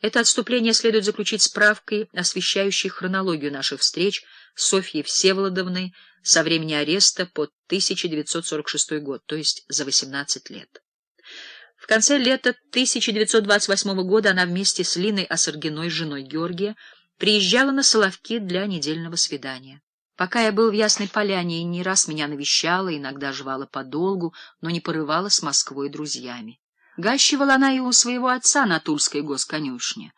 Это отступление следует заключить справкой, освещающей хронологию наших встреч с Софьей Всеволодовной со времени ареста по 1946 год, то есть за 18 лет. В конце лета 1928 года она вместе с Линой Осаргиной, женой Георгия, приезжала на Соловки для недельного свидания. Пока я был в Ясной Поляне и не раз меня навещала, иногда жевала подолгу, но не порывала с Москвой друзьями. Гащивала она и у своего отца на Тульской госконюшне,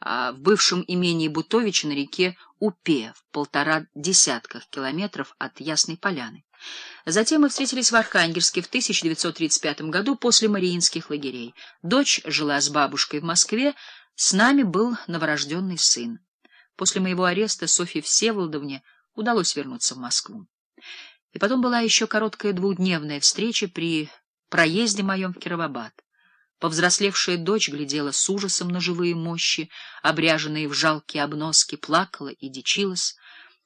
а в бывшем имении Бутовича на реке Упе в полтора десятках километров от Ясной Поляны. Затем мы встретились в Архангельске в 1935 году после Мариинских лагерей. Дочь жила с бабушкой в Москве, с нами был новорожденный сын. После моего ареста Софье Всеволодовне удалось вернуться в Москву. И потом была еще короткая двухдневная встреча при проезде моем в Кировобад. Повзрослевшая дочь глядела с ужасом на живые мощи, обряженные в жалкие обноски, плакала и дичилась.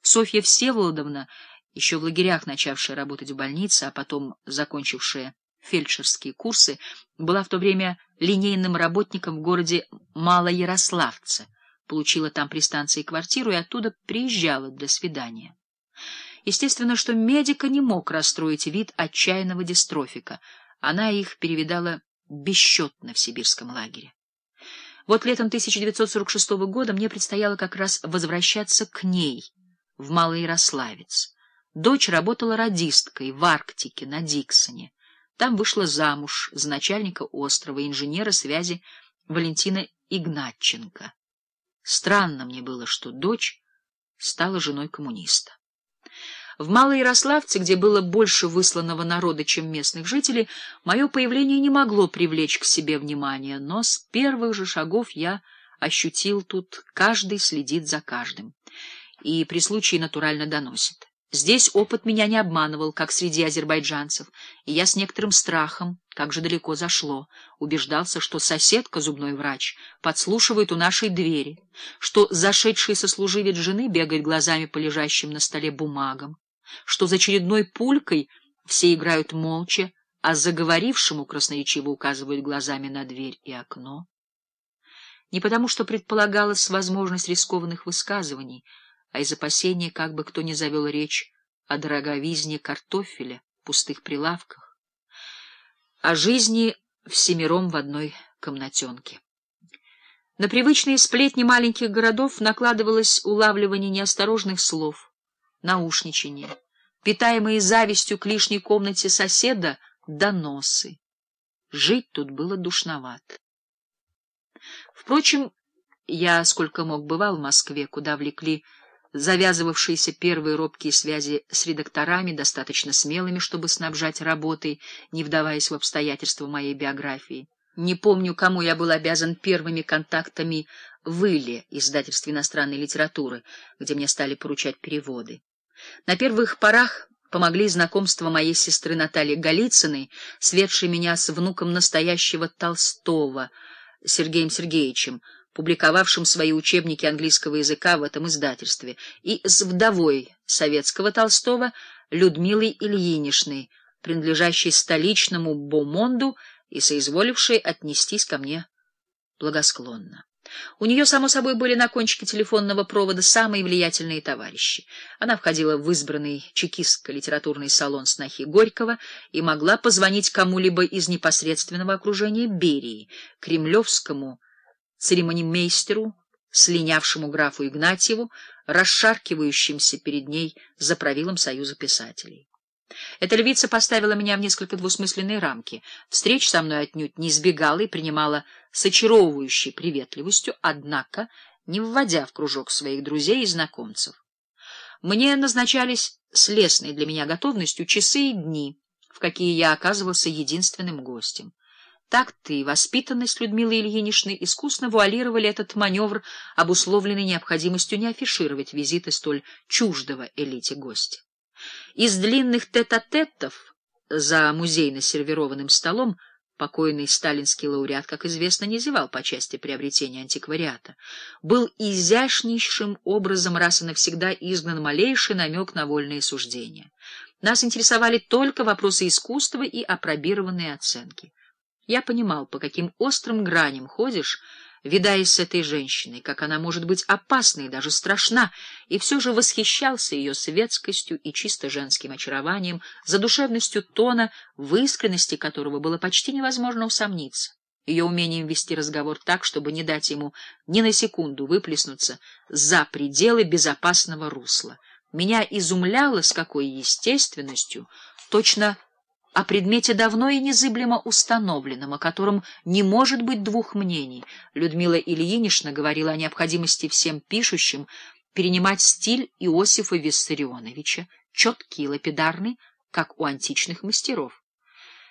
Софья Всеволодовна, еще в лагерях начавшая работать в больнице, а потом закончившая фельдшерские курсы, была в то время линейным работником в городе Малоярославце, получила там при станции квартиру и оттуда приезжала для свидания. Естественно, что медика не мог расстроить вид отчаянного дистрофика. Она их перевидала бесчетно в сибирском лагере. Вот летом 1946 года мне предстояло как раз возвращаться к ней, в Малоярославец. Дочь работала радисткой в Арктике, на Диксоне. Там вышла замуж за начальника острова, инженера связи Валентина Игнатченко. Странно мне было, что дочь стала женой коммуниста. В Малоярославце, где было больше высланного народа, чем местных жителей, мое появление не могло привлечь к себе внимания, но с первых же шагов я ощутил тут каждый следит за каждым и при случае натурально доносит. Здесь опыт меня не обманывал, как среди азербайджанцев, и я с некоторым страхом, как же далеко зашло, убеждался, что соседка, зубной врач, подслушивает у нашей двери, что зашедший сослуживец жены бегает глазами по лежащим на столе бумагам, что за очередной пулькой все играют молча, а заговорившему красноречиво указывают глазами на дверь и окно. Не потому, что предполагалась возможность рискованных высказываний, а из опасения, как бы кто ни завел речь о дороговизне картофеля, пустых прилавках, о жизни всемиром в одной комнатенке. На привычные сплетни маленьких городов накладывалось улавливание неосторожных слов, наушничание, питаемые завистью к лишней комнате соседа, доносы. Жить тут было душновато. Впрочем, я сколько мог бывал в Москве, куда влекли завязывавшиеся первые робкие связи с редакторами, достаточно смелыми, чтобы снабжать работой, не вдаваясь в обстоятельства моей биографии. Не помню, кому я был обязан первыми контактами в Иле, издательстве иностранной литературы, где мне стали поручать переводы. На первых порах помогли знакомства моей сестры Натальи Голицыной, светшей меня с внуком настоящего Толстого, Сергеем Сергеевичем, публиковавшим свои учебники английского языка в этом издательстве, и с вдовой советского Толстого Людмилой Ильиничной, принадлежащей столичному Бомонду и соизволившей отнестись ко мне благосклонно. У нее, само собой, были на кончике телефонного провода самые влиятельные товарищи. Она входила в избранный чекистско-литературный салон снохи Горького и могла позвонить кому-либо из непосредственного окружения Берии, кремлевскому церемонимейстеру, слинявшему графу Игнатьеву, расшаркивающимся перед ней за правилом Союза писателей. Эта львица поставила меня в несколько двусмысленные рамки. Встреч со мной отнюдь не избегала и принимала с очаровывающей приветливостью, однако не вводя в кружок своих друзей и знакомцев. Мне назначались с лестной для меня готовностью часы и дни, в какие я оказывался единственным гостем. Такт и воспитанность Людмилы Ильиничны искусно вуалировали этот маневр, обусловленный необходимостью не афишировать визиты столь чуждого элите гостя. Из длинных тет-а-тетов за музейно сервированным столом покойный сталинский лауреат, как известно, не зевал по части приобретения антиквариата, был изящнейшим образом раз и навсегда изгнан малейший намек на вольные суждения. Нас интересовали только вопросы искусства и апробированные оценки. Я понимал, по каким острым граням ходишь, видаясь с этой женщиной, как она может быть опасна и даже страшна, и все же восхищался ее светскостью и чисто женским очарованием, задушевностью тона, в искренности которого было почти невозможно усомниться, ее умением вести разговор так, чтобы не дать ему ни на секунду выплеснуться за пределы безопасного русла. Меня изумляло, с какой естественностью, точно о предмете давно и незыблемо установленном, о котором не может быть двух мнений. Людмила Ильинична говорила о необходимости всем пишущим перенимать стиль Иосифа Виссарионовича, четкий и лапидарный, как у античных мастеров.